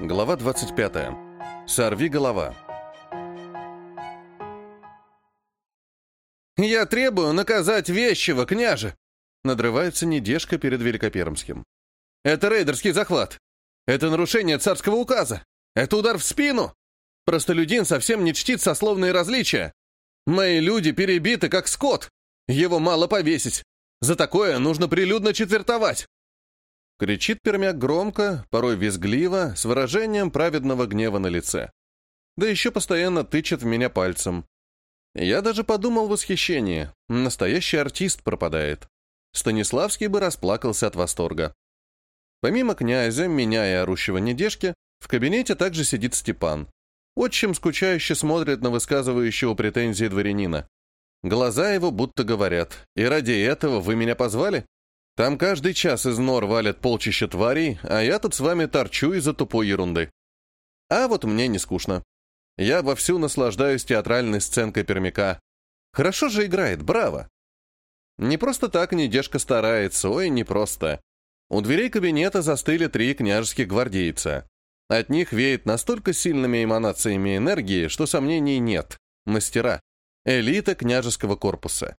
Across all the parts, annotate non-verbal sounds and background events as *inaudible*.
Глава 25. Сорви голова. «Я требую наказать вещего, княже!» Надрывается недежка перед Великопермским. «Это рейдерский захват! Это нарушение царского указа! Это удар в спину! Простолюдин совсем не чтит сословные различия! Мои люди перебиты, как скот! Его мало повесить! За такое нужно прилюдно четвертовать!» Кричит пермяк громко, порой визгливо, с выражением праведного гнева на лице. Да еще постоянно тычет в меня пальцем. Я даже подумал в восхищении. Настоящий артист пропадает. Станиславский бы расплакался от восторга. Помимо князя, меня и орущего недежки, в кабинете также сидит Степан. Отчим скучающе смотрит на высказывающего претензии дворянина. Глаза его будто говорят, «И ради этого вы меня позвали?» Там каждый час из нор валят полчища тварей, а я тут с вами торчу из-за тупой ерунды. А вот мне не скучно. Я вовсю наслаждаюсь театральной сценкой пермяка. Хорошо же играет, браво. Не просто так недежка старается, ой, не просто. У дверей кабинета застыли три княжеских гвардейца. От них веет настолько сильными эманациями энергии, что сомнений нет. Мастера. Элита княжеского корпуса.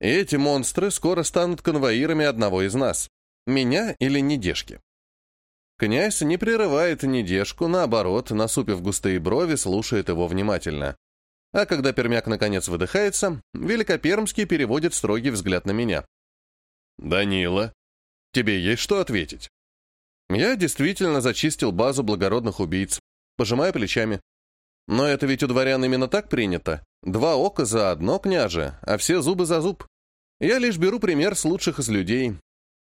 И эти монстры скоро станут конвоирами одного из нас. Меня или Недежки. Князь не прерывает Недежку, наоборот, насупив густые брови, слушает его внимательно. А когда пермяк наконец выдыхается, Великопермский переводит строгий взгляд на меня. «Данила, тебе есть что ответить?» Я действительно зачистил базу благородных убийц, пожимая плечами. Но это ведь у дворян именно так принято. Два ока за одно, княже, а все зубы за зуб. Я лишь беру пример с лучших из людей.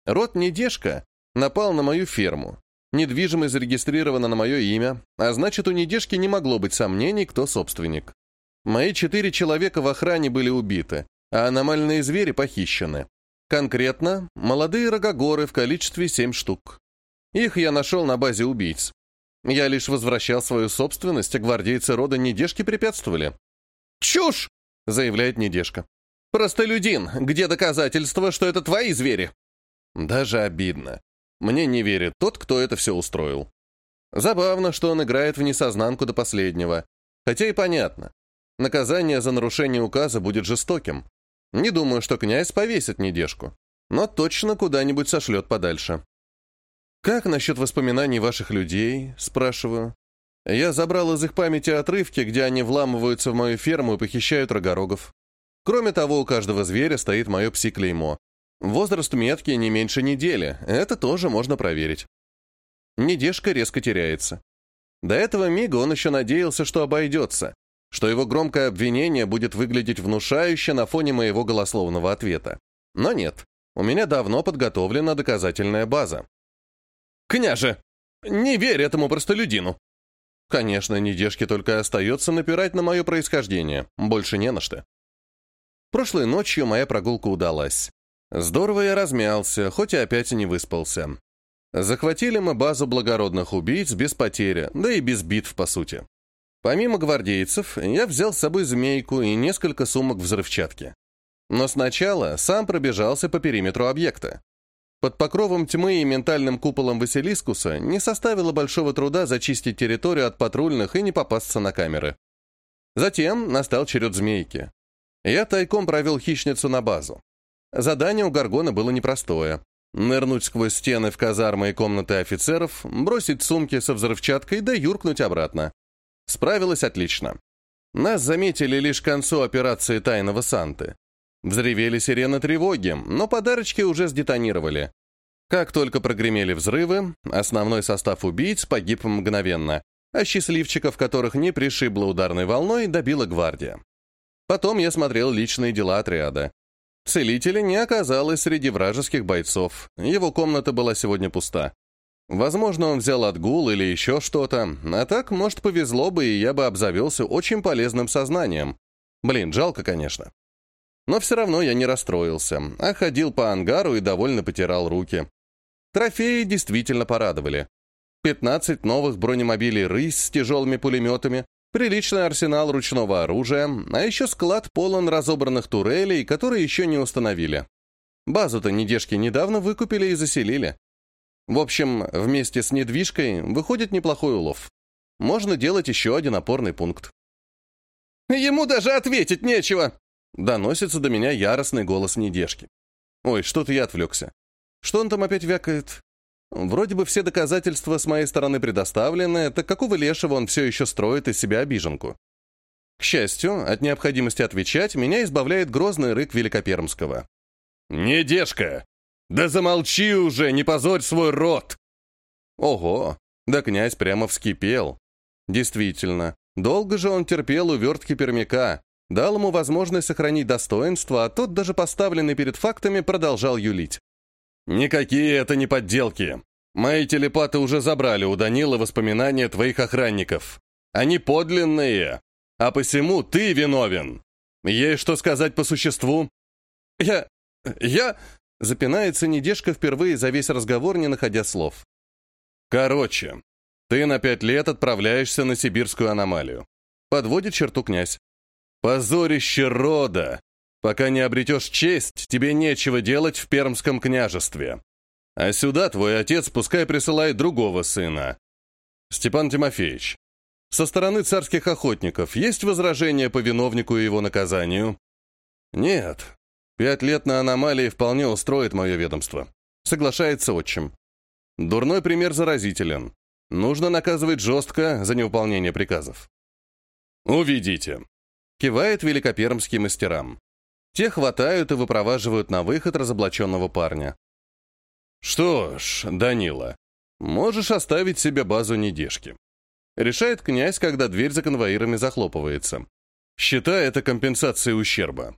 Род Недежка напал на мою ферму. Недвижимость зарегистрирована на мое имя, а значит, у Недежки не могло быть сомнений, кто собственник. Мои четыре человека в охране были убиты, а аномальные звери похищены. Конкретно, молодые рогогоры в количестве семь штук. Их я нашел на базе убийц. Я лишь возвращал свою собственность, а гвардейцы рода Недежки препятствовали. «Чушь!» — заявляет Недежка. «Простолюдин, где доказательства, что это твои звери?» Даже обидно. Мне не верит тот, кто это все устроил. Забавно, что он играет в несознанку до последнего. Хотя и понятно. Наказание за нарушение указа будет жестоким. Не думаю, что князь повесит недежку. Но точно куда-нибудь сошлет подальше. «Как насчет воспоминаний ваших людей?» – спрашиваю. Я забрал из их памяти отрывки, где они вламываются в мою ферму и похищают рогорогов. Кроме того, у каждого зверя стоит мое пси-клеймо. Возраст метки не меньше недели, это тоже можно проверить. Недежка резко теряется. До этого мига он еще надеялся, что обойдется, что его громкое обвинение будет выглядеть внушающе на фоне моего голословного ответа. Но нет, у меня давно подготовлена доказательная база. «Княже, не верь этому простолюдину!» Конечно, недежке только остается напирать на мое происхождение, больше не на что. Прошлой ночью моя прогулка удалась. Здорово я размялся, хоть и опять не выспался. Захватили мы базу благородных убийц без потери, да и без битв, по сути. Помимо гвардейцев, я взял с собой змейку и несколько сумок взрывчатки. Но сначала сам пробежался по периметру объекта. Под покровом тьмы и ментальным куполом Василискуса не составило большого труда зачистить территорию от патрульных и не попасться на камеры. Затем настал черед змейки. Я тайком провел хищницу на базу. Задание у Гаргона было непростое. Нырнуть сквозь стены в казармы и комнаты офицеров, бросить сумки со взрывчаткой да юркнуть обратно. Справилась отлично. Нас заметили лишь к концу операции Тайного Санты. Взревели сирены тревоги, но подарочки уже сдетонировали. Как только прогремели взрывы, основной состав убийц погиб мгновенно, а счастливчиков, которых не пришибло ударной волной, добила гвардия. Потом я смотрел личные дела отряда. Целителя не оказалось среди вражеских бойцов. Его комната была сегодня пуста. Возможно, он взял отгул или еще что-то, а так, может, повезло бы, и я бы обзавелся очень полезным сознанием. Блин, жалко, конечно. Но все равно я не расстроился, а ходил по ангару и довольно потирал руки. Трофеи действительно порадовали. 15 новых бронемобилей «Рысь» с тяжелыми пулеметами, Приличный арсенал ручного оружия, а еще склад полон разобранных турелей, которые еще не установили. Базу-то недежки недавно выкупили и заселили. В общем, вместе с недвижкой выходит неплохой улов. Можно делать еще один опорный пункт. «Ему даже ответить нечего!» Доносится до меня яростный голос недежки. Ой, что-то я отвлекся. Что он там опять вякает? Вроде бы все доказательства с моей стороны предоставлены, так какого лешего он все еще строит из себя обиженку? К счастью, от необходимости отвечать меня избавляет грозный рык Великопермского. «Недежка! Да замолчи уже, не позорь свой рот!» Ого, да князь прямо вскипел. Действительно, долго же он терпел увертки пермяка, дал ему возможность сохранить достоинство, а тот, даже поставленный перед фактами, продолжал юлить. «Никакие это не подделки. Мои телепаты уже забрали у Данила воспоминания твоих охранников. Они подлинные, а посему ты виновен. Есть что сказать по существу?» «Я... я...» — запинается недежка впервые за весь разговор, не находя слов. «Короче, ты на пять лет отправляешься на сибирскую аномалию. Подводит черту князь. Позорище рода! Пока не обретешь честь, тебе нечего делать в Пермском княжестве. А сюда твой отец пускай присылает другого сына. Степан Тимофеевич, со стороны царских охотников есть возражения по виновнику и его наказанию? Нет. Пять лет на аномалии вполне устроит мое ведомство. Соглашается отчим. Дурной пример заразителен. Нужно наказывать жестко за невыполнение приказов. «Уведите», — кивает великопермским мастерам. Те хватают и выпроваживают на выход разоблаченного парня. «Что ж, Данила, можешь оставить себе базу недежки», — решает князь, когда дверь за конвоирами захлопывается. «Считай это компенсацией ущерба».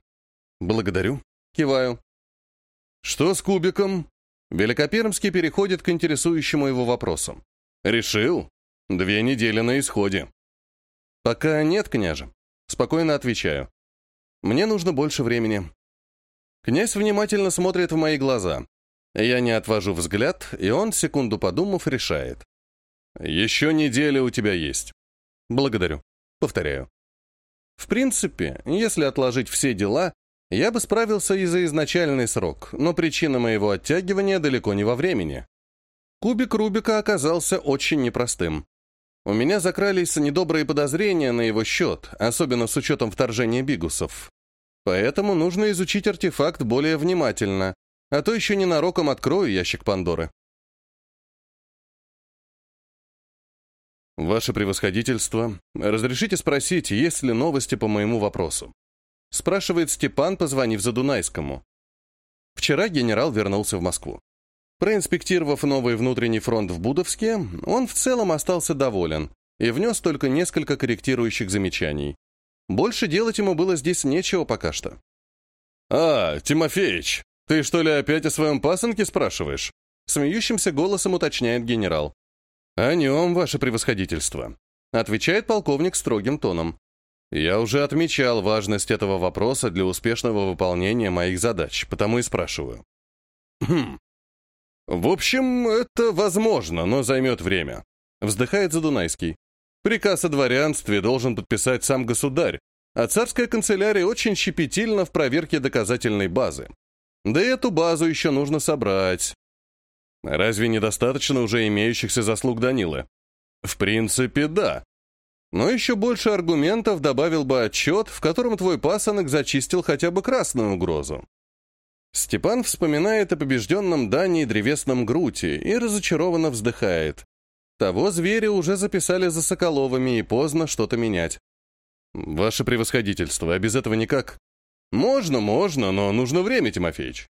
«Благодарю», — киваю. «Что с кубиком?» Великопермский переходит к интересующему его вопросу. «Решил? Две недели на исходе». «Пока нет, княже». Спокойно отвечаю. «Мне нужно больше времени». Князь внимательно смотрит в мои глаза. Я не отвожу взгляд, и он, секунду подумав, решает. «Еще неделя у тебя есть». «Благодарю». Повторяю. В принципе, если отложить все дела, я бы справился и за изначальный срок, но причина моего оттягивания далеко не во времени. Кубик Рубика оказался очень непростым. У меня закрались недобрые подозрения на его счет, особенно с учетом вторжения бигусов. Поэтому нужно изучить артефакт более внимательно, а то еще ненароком открою ящик Пандоры. «Ваше превосходительство, разрешите спросить, есть ли новости по моему вопросу?» спрашивает Степан, позвонив за Дунайскому. Вчера генерал вернулся в Москву. Проинспектировав новый внутренний фронт в Будовске, он в целом остался доволен и внес только несколько корректирующих замечаний. Больше делать ему было здесь нечего пока что. «А, Тимофеич, ты что ли опять о своем пасынке спрашиваешь?» Смеющимся голосом уточняет генерал. «О нем, ваше превосходительство», — отвечает полковник строгим тоном. «Я уже отмечал важность этого вопроса для успешного выполнения моих задач, потому и спрашиваю». «Хм, «В общем, это возможно, но займет время», — вздыхает Задунайский. «Приказ о дворянстве должен подписать сам государь, а царская канцелярия очень щепетильна в проверке доказательной базы. Да и эту базу еще нужно собрать. Разве недостаточно уже имеющихся заслуг Данилы? В принципе, да. Но еще больше аргументов добавил бы отчет, в котором твой пасынок зачистил хотя бы красную угрозу. Степан вспоминает о побежденном Дании древесном груте и разочарованно вздыхает. Того зверя уже записали за Соколовыми, и поздно что-то менять. «Ваше превосходительство, а без этого никак?» «Можно, можно, но нужно время, Тимофеич.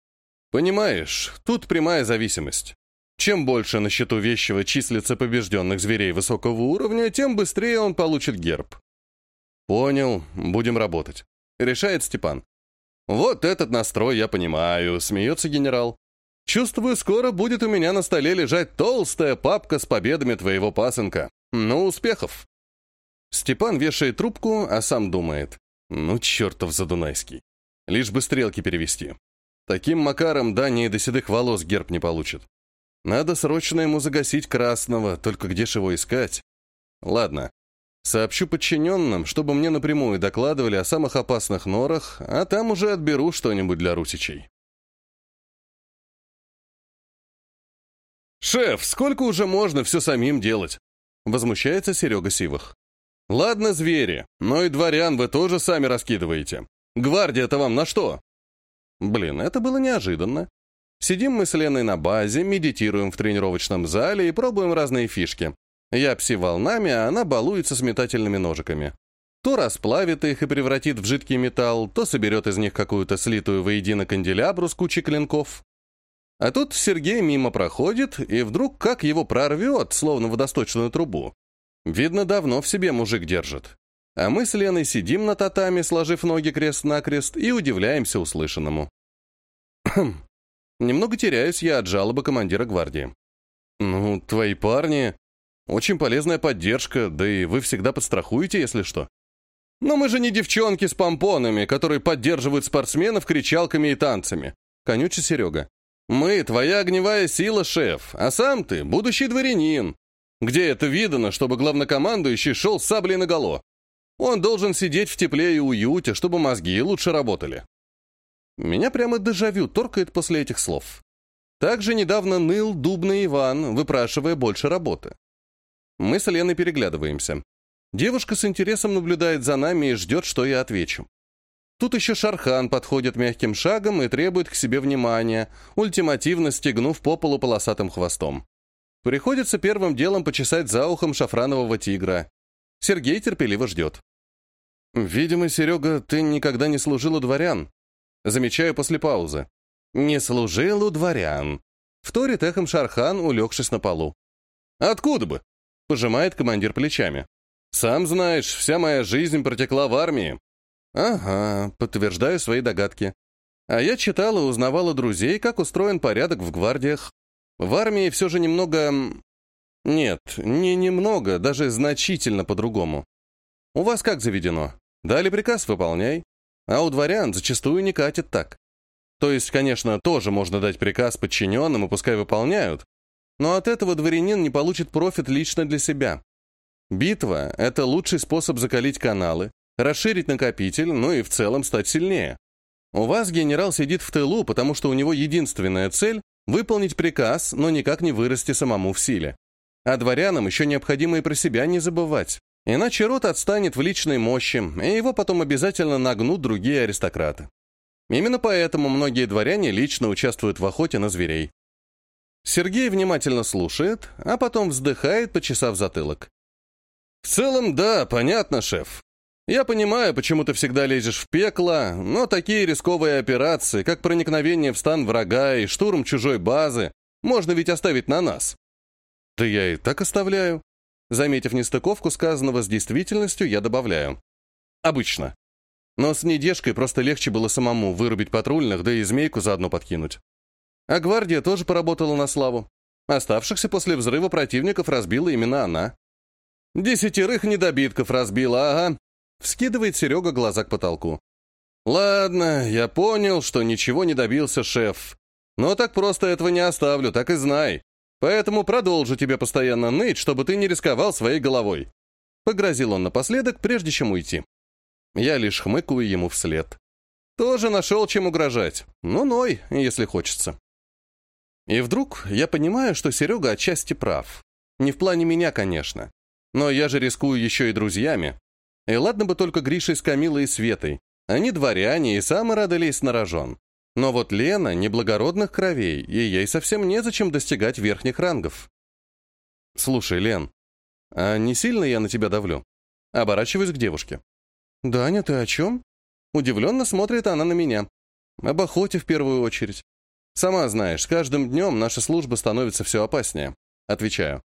Понимаешь, тут прямая зависимость. Чем больше на счету вещего числится побежденных зверей высокого уровня, тем быстрее он получит герб». «Понял, будем работать», — решает Степан. «Вот этот настрой я понимаю», — смеется генерал. «Чувствую, скоро будет у меня на столе лежать толстая папка с победами твоего пасынка. Ну, успехов!» Степан вешает трубку, а сам думает. «Ну, чертов задунайский. Лишь бы стрелки перевести. Таким макаром Дания до седых волос герб не получит. Надо срочно ему загасить красного, только где ж его искать? Ладно, Сообщу подчиненным, чтобы мне напрямую докладывали о самых опасных норах, а там уже отберу что-нибудь для русичей. «Шеф, сколько уже можно все самим делать?» Возмущается Серега Сивых. «Ладно, звери, но и дворян вы тоже сами раскидываете. Гвардия-то вам на что?» Блин, это было неожиданно. Сидим мы с Леной на базе, медитируем в тренировочном зале и пробуем разные фишки. Я пси-волнами, а она балуется с метательными ножиками. То расплавит их и превратит в жидкий металл, то соберет из них какую-то слитую воедино канделябру с кучей клинков. А тут Сергей мимо проходит, и вдруг как его прорвет, словно водосточную трубу. Видно, давно в себе мужик держит. А мы с Леной сидим на татами, сложив ноги крест-накрест, и удивляемся услышанному. *clears throat* Немного теряюсь я от жалобы командира гвардии. «Ну, твои парни... Очень полезная поддержка, да и вы всегда подстрахуете, если что». «Но мы же не девчонки с помпонами, которые поддерживают спортсменов кричалками и танцами», — конючит Серега. «Мы — твоя огневая сила, шеф, а сам ты — будущий дворянин. Где это видано, чтобы главнокомандующий шел с саблей наголо? Он должен сидеть в тепле и уюте, чтобы мозги лучше работали». Меня прямо дежавю торкает после этих слов. Также недавно ныл дубный Иван, выпрашивая больше работы. Мы с Леной переглядываемся. Девушка с интересом наблюдает за нами и ждет, что я отвечу. Тут еще Шархан подходит мягким шагом и требует к себе внимания, ультимативно стегнув по полу полосатым хвостом. Приходится первым делом почесать за ухом шафранового тигра. Сергей терпеливо ждет. «Видимо, Серега, ты никогда не служил у дворян». Замечаю после паузы. «Не служил у дворян», — вторит эхом Шархан, улегшись на полу. «Откуда бы?» — пожимает командир плечами. «Сам знаешь, вся моя жизнь протекла в армии». «Ага», — подтверждаю свои догадки. А я читал и узнавал у друзей, как устроен порядок в гвардиях. В армии все же немного... Нет, не немного, даже значительно по-другому. У вас как заведено? Дали приказ, выполняй. А у дворян зачастую не катит так. То есть, конечно, тоже можно дать приказ подчиненным и пускай выполняют, но от этого дворянин не получит профит лично для себя. Битва — это лучший способ закалить каналы, расширить накопитель, ну и в целом стать сильнее. У вас генерал сидит в тылу, потому что у него единственная цель — выполнить приказ, но никак не вырасти самому в силе. А дворянам еще необходимо и про себя не забывать. Иначе род отстанет в личной мощи, и его потом обязательно нагнут другие аристократы. Именно поэтому многие дворяне лично участвуют в охоте на зверей. Сергей внимательно слушает, а потом вздыхает, почесав затылок. «В целом, да, понятно, шеф. Я понимаю, почему ты всегда лезешь в пекло, но такие рисковые операции, как проникновение в стан врага и штурм чужой базы, можно ведь оставить на нас». «Да я и так оставляю». Заметив нестыковку сказанного с действительностью, я добавляю. «Обычно. Но с недежкой просто легче было самому вырубить патрульных, да и змейку заодно подкинуть. А гвардия тоже поработала на славу. Оставшихся после взрыва противников разбила именно она. «Десятерых недобитков разбила, ага», — вскидывает Серега глаза к потолку. «Ладно, я понял, что ничего не добился шеф. Но так просто этого не оставлю, так и знай. Поэтому продолжу тебе постоянно ныть, чтобы ты не рисковал своей головой». Погрозил он напоследок, прежде чем уйти. Я лишь хмыкаю ему вслед. Тоже нашел, чем угрожать. Ну, ной, если хочется. И вдруг я понимаю, что Серега отчасти прав. Не в плане меня, конечно. Но я же рискую еще и друзьями. И ладно бы только Гришей с Камилой и Светой. Они дворяне и самы рады лезть на рожон. Но вот Лена неблагородных кровей, и ей совсем незачем достигать верхних рангов. «Слушай, Лен, а не сильно я на тебя давлю?» Оборачиваюсь к девушке. «Даня, ты о чем?» Удивленно смотрит она на меня. Об охоте в первую очередь. «Сама знаешь, с каждым днем наша служба становится все опаснее», — отвечаю.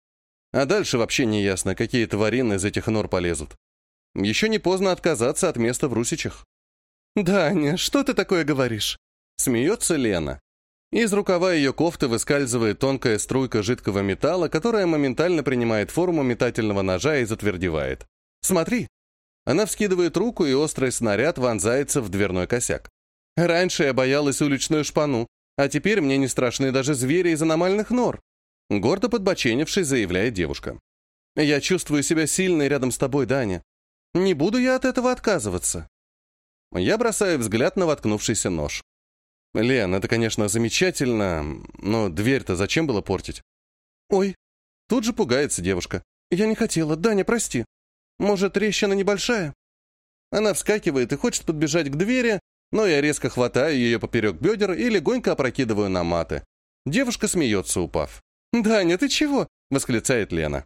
А дальше вообще не ясно, какие тварины из этих нор полезут. Еще не поздно отказаться от места в Русичах. «Даня, что ты такое говоришь?» Смеется Лена. Из рукава ее кофты выскальзывает тонкая струйка жидкого металла, которая моментально принимает форму метательного ножа и затвердевает. «Смотри!» Она вскидывает руку, и острый снаряд вонзается в дверной косяк. «Раньше я боялась уличную шпану, а теперь мне не страшны даже звери из аномальных нор», гордо подбоченившись, заявляет девушка. «Я чувствую себя сильной рядом с тобой, Даня. Не буду я от этого отказываться». Я бросаю взгляд на воткнувшийся нож. «Лен, это, конечно, замечательно, но дверь-то зачем было портить?» «Ой!» Тут же пугается девушка. «Я не хотела. Даня, прости. Может, трещина небольшая?» Она вскакивает и хочет подбежать к двери, но я резко хватаю ее поперек бедер и легонько опрокидываю на маты. Девушка смеется, упав. «Даня, ты чего?» — восклицает Лена.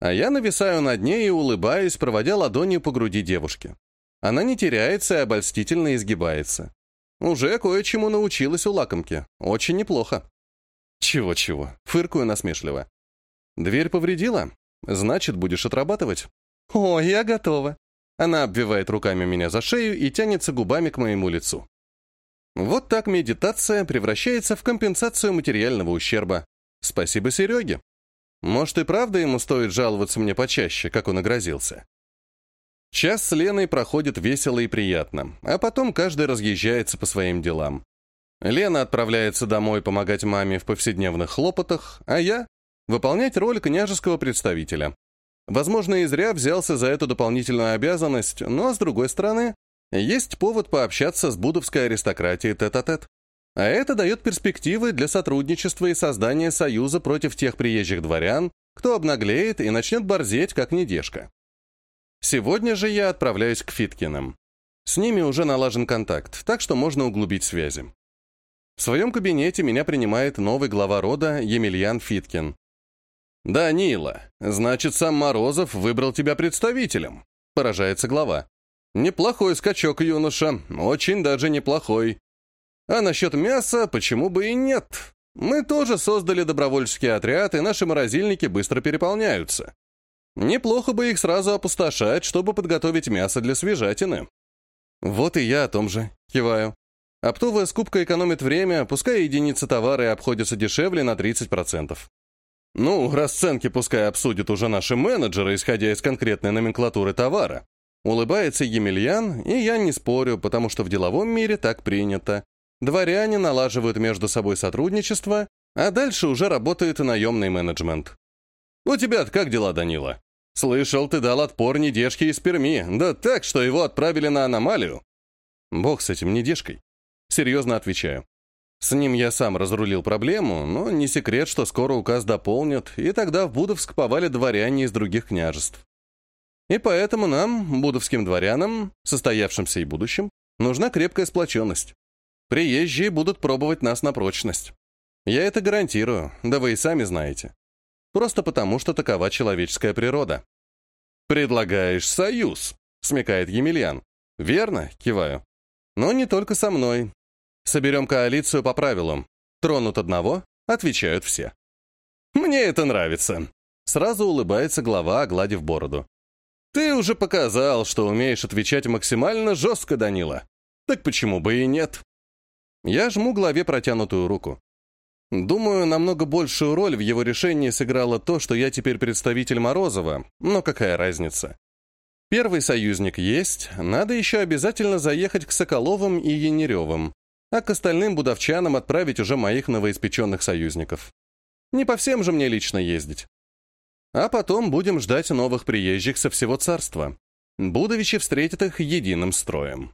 А я нависаю над ней и улыбаюсь, проводя ладонью по груди девушки. Она не теряется и обольстительно изгибается. Уже кое-чему научилась у лакомки. Очень неплохо. Чего-чего, фыркую насмешливо. Дверь повредила? Значит, будешь отрабатывать. О, я готова. Она обвивает руками меня за шею и тянется губами к моему лицу. Вот так медитация превращается в компенсацию материального ущерба. Спасибо Сереге. Может, и правда ему стоит жаловаться мне почаще, как он и грозился. Час с Леной проходит весело и приятно, а потом каждый разъезжается по своим делам. Лена отправляется домой помогать маме в повседневных хлопотах, а я — выполнять роль княжеского представителя. Возможно, и зря взялся за эту дополнительную обязанность, но, с другой стороны, есть повод пообщаться с будовской аристократией тет-а-тет. -тет. А это дает перспективы для сотрудничества и создания союза против тех приезжих дворян, кто обнаглеет и начнет борзеть, как недежка. Сегодня же я отправляюсь к Фиткиным. С ними уже налажен контакт, так что можно углубить связи. В своем кабинете меня принимает новый глава рода Емельян Фиткин. «Данила, значит, сам Морозов выбрал тебя представителем», — поражается глава. «Неплохой скачок, юноша, очень даже неплохой. А насчет мяса, почему бы и нет? Мы тоже создали добровольческий отряд, и наши морозильники быстро переполняются. Неплохо бы их сразу опустошать, чтобы подготовить мясо для свежатины. Вот и я о том же, киваю. Оптовая скупка экономит время, пускай единицы товара и обходятся дешевле на 30%. Ну, расценки пускай обсудят уже наши менеджеры, исходя из конкретной номенклатуры товара. Улыбается Емельян, и я не спорю, потому что в деловом мире так принято. Дворяне налаживают между собой сотрудничество, а дальше уже работает и наемный менеджмент. «У тебя как дела, Данила?» «Слышал, ты дал отпор недежке из Перми, да так, что его отправили на аномалию». «Бог с этим недежкой». Серьезно отвечаю. С ним я сам разрулил проблему, но не секрет, что скоро указ дополнят, и тогда в Будовск повалят дворяне из других княжеств. И поэтому нам, будовским дворянам, состоявшимся и будущим, нужна крепкая сплоченность. Приезжие будут пробовать нас на прочность. Я это гарантирую, да вы и сами знаете. Просто потому, что такова человеческая природа. «Предлагаешь союз», — смекает Емельян. «Верно», — киваю. «Но не только со мной. Соберем коалицию по правилам. Тронут одного, отвечают все». «Мне это нравится», — сразу улыбается глава, огладив бороду. «Ты уже показал, что умеешь отвечать максимально жестко, Данила. Так почему бы и нет?» Я жму главе протянутую руку. Думаю, намного большую роль в его решении сыграло то, что я теперь представитель Морозова, но какая разница. Первый союзник есть, надо еще обязательно заехать к Соколовым и Янеревым, а к остальным будовчанам отправить уже моих новоиспеченных союзников. Не по всем же мне лично ездить. А потом будем ждать новых приезжих со всего царства. Будовичи встретят их единым строем.